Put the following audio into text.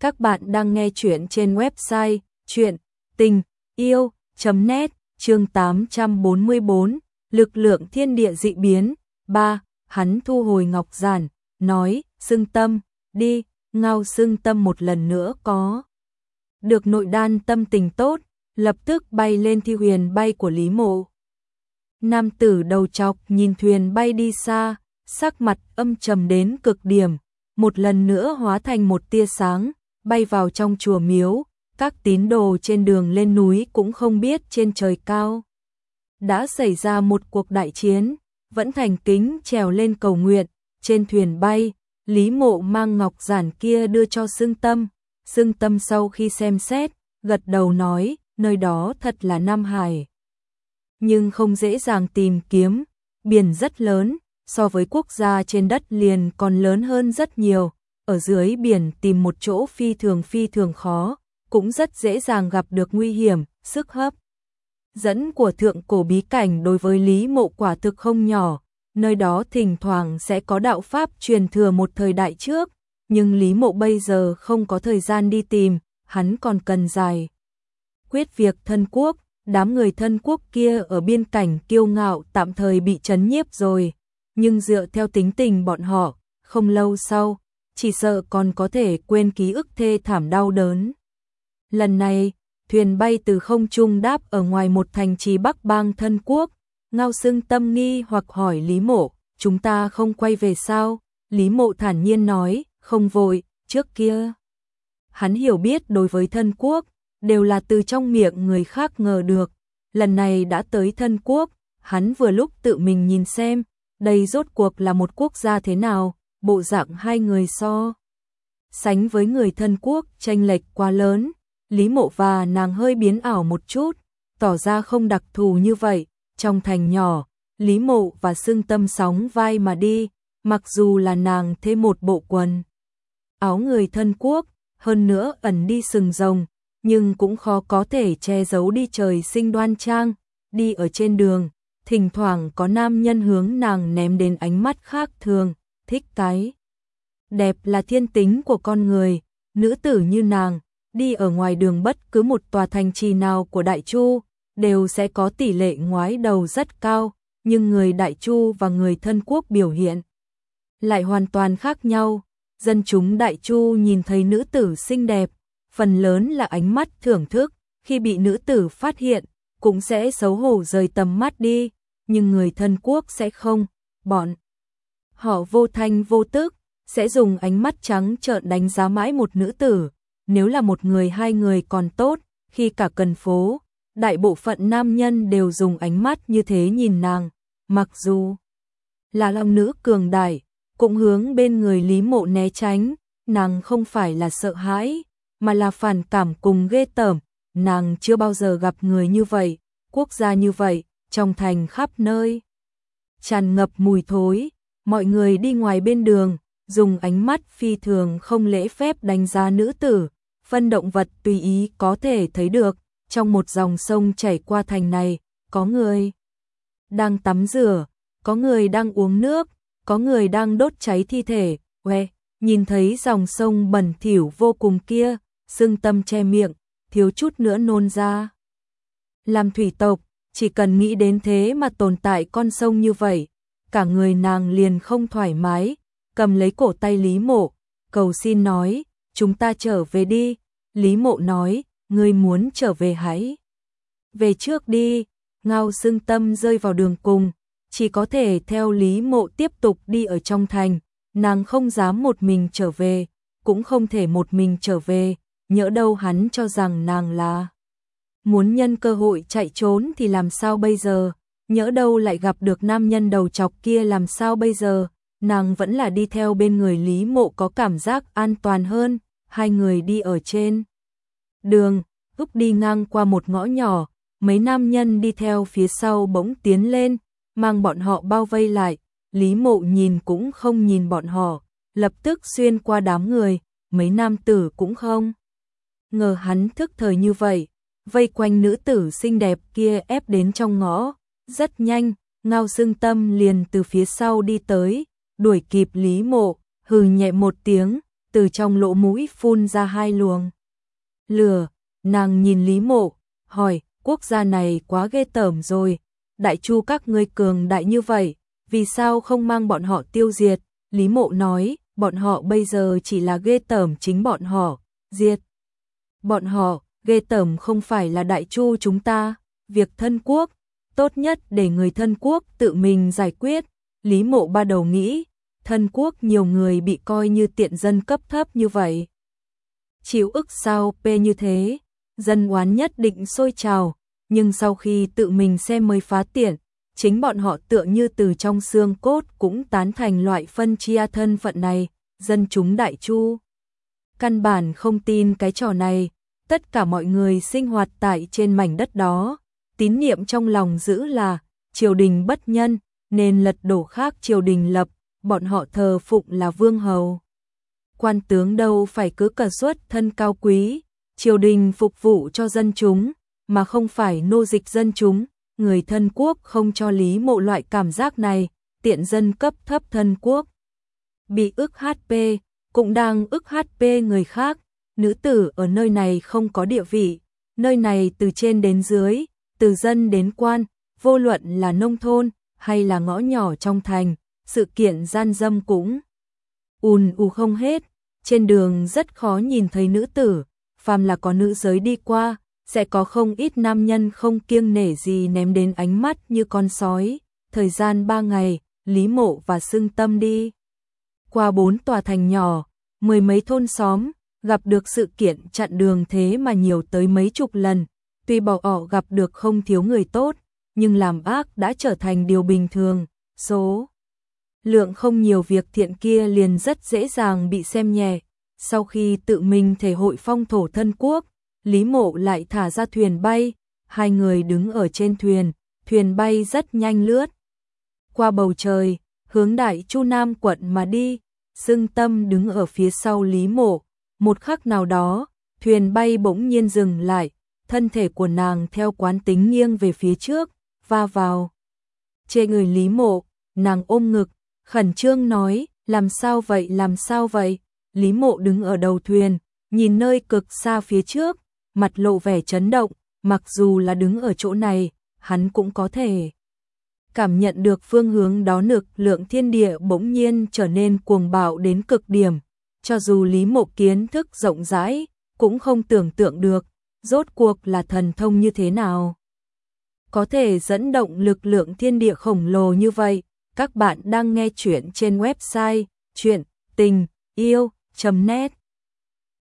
Các bạn đang nghe chuyện trên website chuyện tình yêu.net chương 844 Lực lượng thiên địa dị biến 3. Hắn thu hồi ngọc giản, nói, xưng tâm, đi, ngao xưng tâm một lần nữa có. Được nội đan tâm tình tốt, lập tức bay lên thi huyền bay của Lý Mộ. Nam tử đầu chọc nhìn thuyền bay đi xa, sắc mặt âm trầm đến cực điểm, một lần nữa hóa thành một tia sáng, bay vào trong chùa miếu, các tín đồ trên đường lên núi cũng không biết trên trời cao. Đã xảy ra một cuộc đại chiến, vẫn thành kính trèo lên cầu nguyện, trên thuyền bay, Lý Mộ mang ngọc giản kia đưa cho Sương Tâm, Sương Tâm sau khi xem xét, gật đầu nói, nơi đó thật là Nam Hải. Nhưng không dễ dàng tìm kiếm, biển rất lớn, so với quốc gia trên đất liền còn lớn hơn rất nhiều, ở dưới biển tìm một chỗ phi thường phi thường khó, cũng rất dễ dàng gặp được nguy hiểm, sức hấp. Dẫn của thượng cổ bí cảnh đối với Lý Mộ quả thực không nhỏ, nơi đó thỉnh thoảng sẽ có đạo Pháp truyền thừa một thời đại trước, nhưng Lý Mộ bây giờ không có thời gian đi tìm, hắn còn cần dài. Quyết việc thân quốc, đám người thân quốc kia ở biên cảnh kiêu ngạo tạm thời bị chấn nhiếp rồi, nhưng dựa theo tính tình bọn họ, không lâu sau, chỉ sợ còn có thể quên ký ức thê thảm đau đớn. Lần này, thuyền bay từ không trung đáp ở ngoài một thành trì Bắc Bang thân quốc, Ngao Sưng tâm nghi hoặc hỏi Lý Mộ, chúng ta không quay về sao? Lý Mộ thản nhiên nói, không vội, trước kia. Hắn hiểu biết đối với thân quốc, đều là từ trong miệng người khác ngờ được. Lần này đã tới thân quốc, hắn vừa lúc tự mình nhìn xem, đây rốt cuộc là một quốc gia thế nào, bộ dạng hai người so. Sánh với người thân quốc tranh lệch quá lớn, Lý Mộ và nàng hơi biến ảo một chút, tỏ ra không đặc thù như vậy, trong thành nhỏ, Lý Mộ và Sương Tâm sóng vai mà đi, mặc dù là nàng thêm một bộ quần. Áo người thân quốc, hơn nữa ẩn đi sừng rồng, nhưng cũng khó có thể che giấu đi trời sinh đoan trang, đi ở trên đường, thỉnh thoảng có nam nhân hướng nàng ném đến ánh mắt khác thường, thích cái. Đẹp là thiên tính của con người, nữ tử như nàng, đi ở ngoài đường bất cứ một tòa thành trì nào của Đại Chu, đều sẽ có tỷ lệ ngoái đầu rất cao, nhưng người Đại Chu và người thân quốc biểu hiện lại hoàn toàn khác nhau. Dân chúng Đại Chu nhìn thấy nữ tử xinh đẹp, phần lớn là ánh mắt thưởng thức, khi bị nữ tử phát hiện, cũng sẽ xấu hổ rời tầm mắt đi, nhưng người thân quốc sẽ không, bọn họ vô thanh vô tức, sẽ dùng ánh mắt trắng trợn đánh giá mãi một nữ tử, nếu là một người hai người còn tốt, khi cả cần phố, đại bộ phận nam nhân đều dùng ánh mắt như thế nhìn nàng, mặc dù là lòng nữ cường đại, cũng hướng bên người Lý Mộ né tránh, nàng không phải là sợ hãi, mà là phản cảm cùng ghê tởm, nàng chưa bao giờ gặp người như vậy, quốc gia như vậy, trong thành khắp nơi. Tràn ngập mùi thối, mọi người đi ngoài bên đường, dùng ánh mắt phi thường không lễ phép đánh giá nữ tử, phân động vật tùy ý có thể thấy được, trong một dòng sông chảy qua thành này, có người đang tắm rửa, có người đang uống nước, có người đang đốt cháy thi thể, hoe, nhìn thấy dòng sông bẩn thỉu vô cùng kia, xương tâm che miệng, thiếu chút nữa nôn ra. Làm thủy tộc, chỉ cần nghĩ đến thế mà tồn tại con sông như vậy, cả người nàng liền không thoải mái, cầm lấy cổ tay Lý Mộ, cầu xin nói, chúng ta trở về đi. Lý Mộ nói, ngươi muốn trở về hãy. Về trước đi, ngao xương tâm rơi vào đường cùng, chỉ có thể theo Lý Mộ tiếp tục đi ở trong thành, nàng không dám một mình trở về, cũng không thể một mình trở về, nhỡ đâu hắn cho rằng nàng là muốn nhân cơ hội chạy trốn thì làm sao bây giờ, nhỡ đâu lại gặp được nam nhân đầu chọc kia làm sao bây giờ, nàng vẫn là đi theo bên người Lý Mộ có cảm giác an toàn hơn, hai người đi ở trên đường, úp đi ngang qua một ngõ nhỏ, mấy nam nhân đi theo phía sau bỗng tiến lên, mang bọn họ bao vây lại, Lý Mộ nhìn cũng không nhìn bọn họ, lập tức xuyên qua đám người, mấy nam tử cũng không. Ngờ hắn thức thời như vậy, vây quanh nữ tử xinh đẹp kia ép đến trong ngõ, rất nhanh, ngao dương tâm liền từ phía sau đi tới, đuổi kịp Lý Mộ, hừ nhẹ một tiếng, từ trong lỗ mũi phun ra hai luồng. Lửa, nàng nhìn Lý Mộ, hỏi, quốc gia này quá ghê tởm rồi, đại chu các ngươi cường đại như vậy, vì sao không mang bọn họ tiêu diệt? Lý Mộ nói, bọn họ bây giờ chỉ là ghê tởm chính bọn họ, diệt. Bọn họ, ghê tởm không phải là đại chu chúng ta, việc thân quốc, tốt nhất để người thân quốc tự mình giải quyết. Lý Mộ ba đầu nghĩ, thân quốc nhiều người bị coi như tiện dân cấp thấp như vậy. Chịu ức sao p như thế, dân oán nhất định sôi trào, nhưng sau khi tự mình xem mới phá tiện, chính bọn họ tựa như từ trong xương cốt cũng tán thành loại phân chia thân phận này, dân chúng đại chu. Căn bản không tin cái trò này, tất cả mọi người sinh hoạt tại trên mảnh đất đó, tín niệm trong lòng giữ là triều đình bất nhân, nên lật đổ khác triều đình lập, bọn họ thờ phụng là vương hầu. Quan tướng đâu phải cứ cờ suất thân cao quý, triều đình phục vụ cho dân chúng, mà không phải nô dịch dân chúng, người thân quốc không cho lý mộ loại cảm giác này, tiện dân cấp thấp thân quốc. Bị ức HP, cũng đang ức HP người khác, nữ tử ở nơi này không có địa vị, nơi này từ trên đến dưới, từ dân đến quan, vô luận là nông thôn hay là ngõ nhỏ trong thành, sự kiện gian dâm cũng ùn ù không hết, trên đường rất khó nhìn thấy nữ tử, phàm là có nữ giới đi qua, sẽ có không ít nam nhân không kiêng nể gì ném đến ánh mắt như con sói. Thời gian ba ngày, Lý Mộ và Sương Tâm đi. Qua bốn tòa thành nhỏ, mười mấy thôn xóm, gặp được sự kiện chặn đường thế mà nhiều tới mấy chục lần. Tuy bỏ họ gặp được không thiếu người tốt, nhưng làm ác đã trở thành điều bình thường. Số lượng không nhiều việc thiện kia liền rất dễ dàng bị xem nhẹ. Sau khi tự mình thể hội phong thổ thân quốc, Lý Mộ lại thả ra thuyền bay, hai người đứng ở trên thuyền, thuyền bay rất nhanh lướt. Qua bầu trời, hướng đại Chu Nam quận mà đi, Dương Tâm đứng ở phía sau Lý Mộ, một khắc nào đó, thuyền bay bỗng nhiên dừng lại, thân thể của nàng theo quán tính nghiêng về phía trước, va vào. Trên người Lý Mộ, nàng ôm ngực, khẩn trương nói, làm sao vậy, làm sao vậy? Lý Mộ đứng ở đầu thuyền, nhìn nơi cực xa phía trước, mặt lộ vẻ chấn động, mặc dù là đứng ở chỗ này, hắn cũng có thể cảm nhận được phương hướng đó nực lượng thiên địa bỗng nhiên trở nên cuồng bạo đến cực điểm, cho dù Lý Mộ kiến thức rộng rãi, cũng không tưởng tượng được, rốt cuộc là thần thông như thế nào. Có thể dẫn động lực lượng thiên địa khổng lồ như vậy, các bạn đang nghe chuyện trên website chuyện tình yêu.net